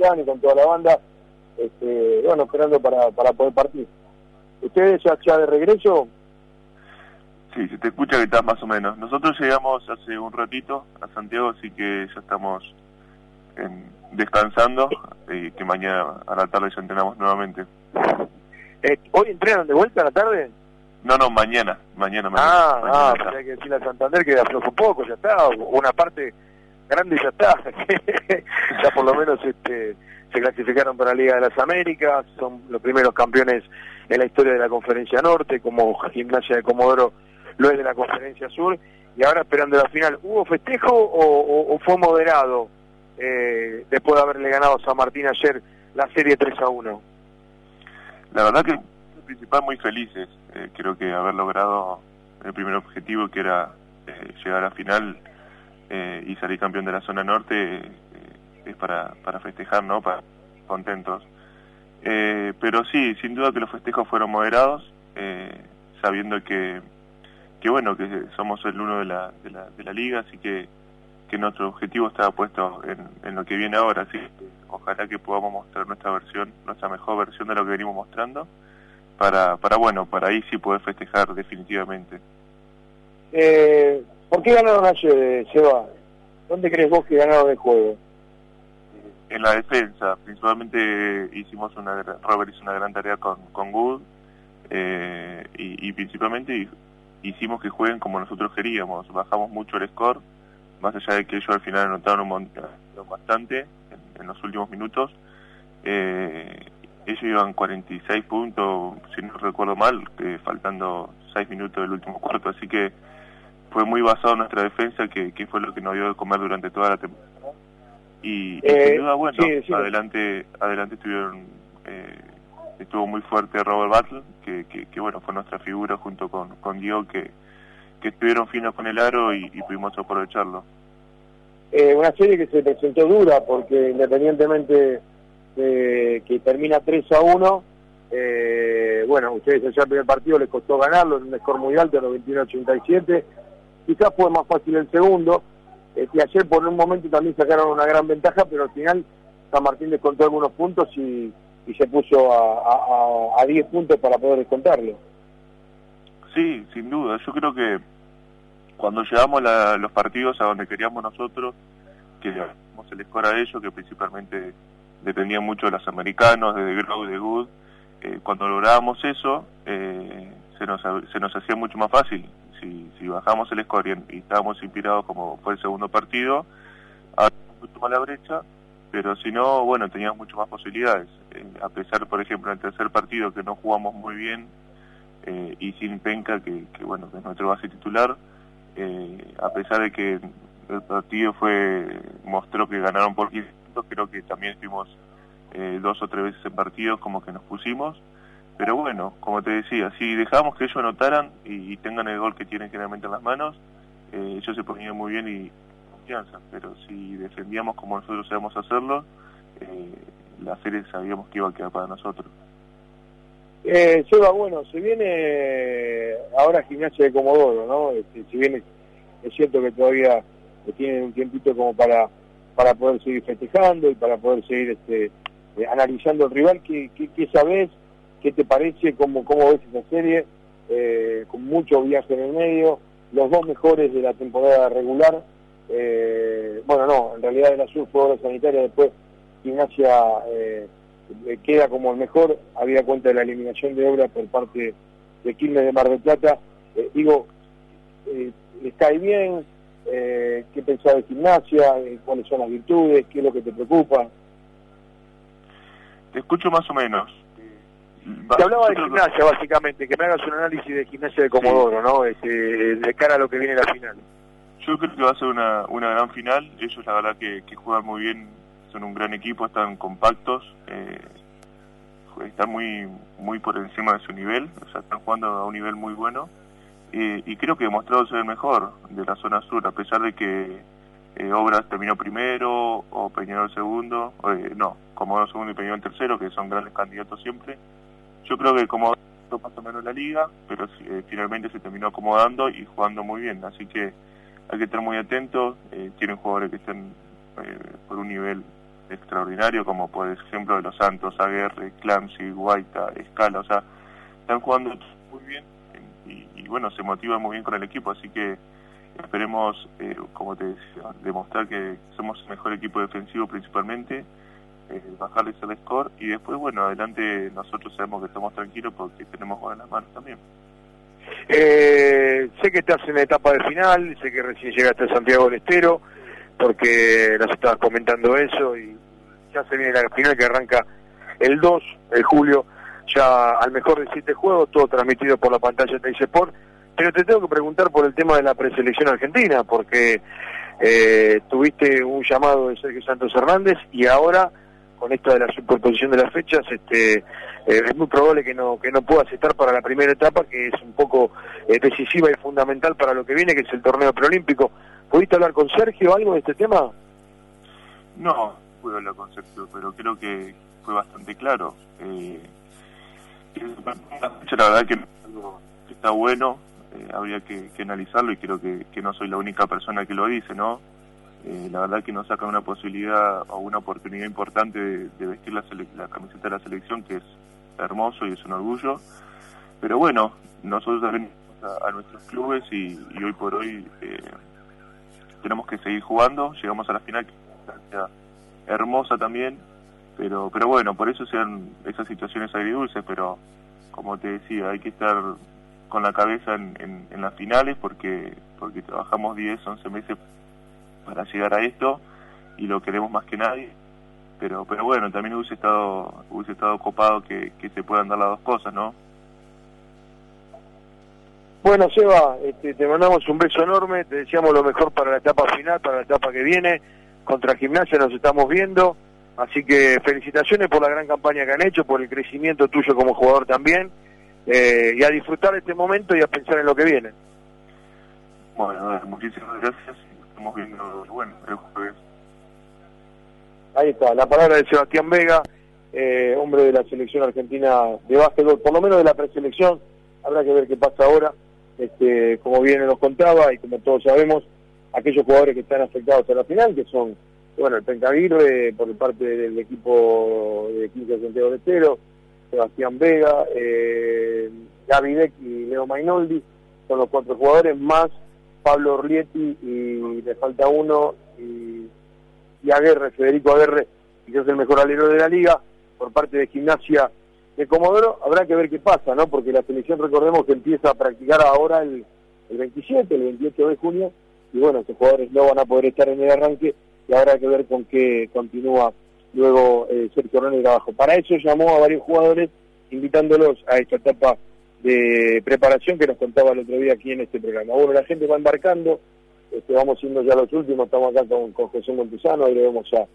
y con toda la banda, este, bueno, esperando para, para poder partir. ¿Ustedes ya, ya de regreso? Sí, se te escucha que estás más o menos. Nosotros llegamos hace un ratito a Santiago, así que ya estamos descansando y que mañana a la tarde ya entrenamos nuevamente. Eh, ¿Hoy entrenan de vuelta a la tarde? No, no, mañana, mañana, mañana. Ah, ah, hay que decirle a Santander que aflojo poco, ya está, una parte grande ya está, ya por lo menos este se clasificaron para la Liga de las Américas, son los primeros campeones en la historia de la Conferencia Norte, como Gimnasia de Comodoro lo es de la Conferencia Sur, y ahora esperando la final. ¿Hubo festejo o, fue moderado eh, después de haberle ganado a San Martín ayer la serie 3 a 1? La verdad que principal muy felices, eh, creo que haber logrado el primer objetivo que era eh, llegar a final eh, y salir campeón de la zona norte es para, para festejar, ¿no? Para contentos. pero sí, sin duda que los festejos fueron moderados, sabiendo que que bueno, que somos el uno de la, de la, de la liga, así que, que nuestro objetivo estaba puesto en, en lo que viene ahora, así que ojalá que podamos mostrar nuestra versión, nuestra mejor versión de lo que venimos mostrando, para, para bueno, para ahí sí poder festejar definitivamente. Eh, ¿Por qué ganaron ayer, Seba? ¿Dónde crees vos que ganaron el juego? En la defensa, principalmente hicimos una, Robert hizo una gran tarea con, con Good, eh, y, y principalmente hicimos que jueguen como nosotros queríamos, bajamos mucho el score, más allá de que ellos al final anotaron un montón, bastante en, los últimos minutos. Eh, ellos iban 46 puntos, si no recuerdo mal, eh, faltando 6 minutos del último cuarto, así que fue muy basado en nuestra defensa, que, que fue lo que nos dio de comer durante toda la temporada. Y, sin duda, bueno, adelante adelante estuvieron eh, estuvo muy fuerte Robert Battle, que, que, bueno, fue nuestra figura junto con, con Diego, que, que estuvieron finos con el aro y, pudimos aprovecharlo. Eh, una serie que se presentó dura, porque independientemente de que termina 3 a 1, eh, bueno, ustedes allá el primer partido les costó ganarlo en un score muy alto, 91-87, quizás fue más fácil el segundo, este, ayer por un momento también sacaron una gran ventaja, pero al final San Martín descontó algunos puntos y y se puso a, a, 10 puntos para poder descontarlo. Sí, sin duda. Yo creo que cuando llevamos los partidos a donde queríamos nosotros, que llevamos el score a ellos, que principalmente dependían mucho de los americanos, de Grow, de Good, eh, cuando lográbamos eso, eh, se, nos, se nos hacía mucho más fácil. Si, si bajamos el score y, estábamos inspirados como fue el segundo partido, mucho más la brecha pero si no, bueno, teníamos mucho más posibilidades. Eh, a pesar, por ejemplo, en el tercer partido que no jugamos muy bien eh, y sin Penca, que, bueno, que es nuestro base titular, eh, a pesar de que el partido fue mostró que ganaron por 15 puntos, creo que también estuvimos dos o tres veces en partidos como que nos pusimos. Pero bueno, como te decía, si dejamos que ellos anotaran y, tengan el gol que tienen generalmente en las manos, ellos se ponían muy bien y pero si defendíamos como nosotros sabemos hacerlo, eh, la serie sabíamos que iba a quedar para nosotros. Eh, Seba, bueno, se viene ahora gimnasia de Comodoro, ¿no? Este, si bien es, cierto que todavía tienen un tiempito como para para poder seguir festejando y para poder seguir este, eh, analizando el rival, ¿qué, qué, qué sabes? ¿Qué te parece? ¿Cómo, cómo ves esa serie? Eh, con mucho viaje en el medio, los dos mejores de la temporada regular, eh, bueno, no, en realidad el azul fue obra sanitaria, después Gimnasia eh, queda como el mejor, había cuenta de la eliminación de obra por parte de Quilmes de Mar del Plata. Eh, digo, eh, ¿les cae bien? Eh, ¿Qué pensás de Gimnasia? ¿Cuáles son las virtudes? ¿Qué es lo que te preocupa? Te escucho más o menos. Te hablaba de gimnasia, básicamente, que me hagas un análisis de gimnasia de Comodoro, ¿no? Este, de cara a lo que viene la final. Yo creo que va a ser una, una gran final. Ellos la verdad que, juegan muy bien, son un gran equipo, están compactos, eh, están muy muy por encima de su nivel, o sea, están jugando a un nivel muy bueno. y creo que demostrado ser el mejor de la zona sur, a pesar de que eh, Obras terminó primero o Peñarol segundo, eh, no, como segundo y Peñarol tercero, que son grandes candidatos siempre. Yo creo que como más o menos la liga, pero eh, finalmente se terminó acomodando y jugando muy bien, así que hay que estar muy atentos, eh, tienen jugadores que están eh, por un nivel extraordinario, como por ejemplo de los Santos, Aguerre, Clancy, Guaita, Escala, o sea, están jugando muy bien y, bueno, se motiva muy bien con el equipo, así que esperemos, eh, como te decía, demostrar que somos el mejor equipo defensivo principalmente, eh, bajarles el score y después, bueno, adelante nosotros sabemos que estamos tranquilos porque tenemos buenas las manos también. Eh, sé que estás en la etapa de final, sé que recién llegaste a Santiago del Estero, porque nos estabas comentando eso y ya se viene la final que arranca el 2 de julio, ya al mejor de siete juegos, todo transmitido por la pantalla de Sport. Pero te tengo que preguntar por el tema de la preselección argentina, porque eh, tuviste un llamado de Sergio Santos Hernández y ahora con esto de la superposición de las fechas, este, eh, es muy probable que no que no puedas estar para la primera etapa, que es un poco eh, decisiva y fundamental para lo que viene, que es el torneo preolímpico. ¿Pudiste hablar con Sergio algo de este tema? No, pude hablar con Sergio, pero creo que fue bastante claro. Eh, la verdad que está bueno, eh, habría que, analizarlo y creo que, que no soy la única persona que lo dice, ¿no? Eh, la verdad que nos saca una posibilidad o una oportunidad importante de, vestir la, la, camiseta de la selección, que es hermoso y es un orgullo. Pero bueno, nosotros también a, nuestros clubes y, hoy por hoy eh, tenemos que seguir jugando. Llegamos a la final, que es hermosa también, pero pero bueno, por eso sean esas situaciones agridulces, pero como te decía, hay que estar con la cabeza en, en las finales porque porque trabajamos 10, 11 meses para llegar a esto y lo queremos más que nadie. Pero, pero bueno, también hubiese estado, hubiese estado copado que, se puedan dar las dos cosas, ¿no? Bueno, Seba, este, te mandamos un beso enorme, te deseamos lo mejor para la etapa final, para la etapa que viene. Contra Gimnasia nos estamos viendo, así que felicitaciones por la gran campaña que han hecho, por el crecimiento tuyo como jugador también, eh, y a disfrutar este momento y a pensar en lo que viene. Bueno, muchísimas gracias estamos viendo, bueno, el. Ahí está, la palabra de Sebastián Vega, eh, hombre de la selección argentina de básquetbol, por lo menos de la preselección, habrá que ver qué pasa ahora, este, como bien nos contaba y como todos sabemos, aquellos jugadores que están afectados a la final, que son, bueno, el Pencaguirre por parte del equipo de 15 Santiago de Estero, Sebastián Vega, eh, Gaby Beck y Leo Mainoldi, son los cuatro jugadores, más Pablo Orlietti y le falta uno y, y Aguerre, Federico Aguerre, que es el mejor alero de la liga, por parte de Gimnasia de Comodoro, habrá que ver qué pasa, ¿no? Porque la selección, recordemos que empieza a practicar ahora el, el 27, el 28 de junio, y bueno, estos jugadores no van a poder estar en el arranque y habrá que ver con qué continúa luego eh, Sergio René abajo. Para eso llamó a varios jugadores invitándolos a esta etapa de preparación que nos contaba el otro día aquí en este programa. Bueno, la gente va embarcando, este, vamos siendo ya los últimos, estamos acá con, con José Montesano, ahí le vemos a,